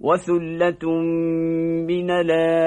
وثلة من الآخرين.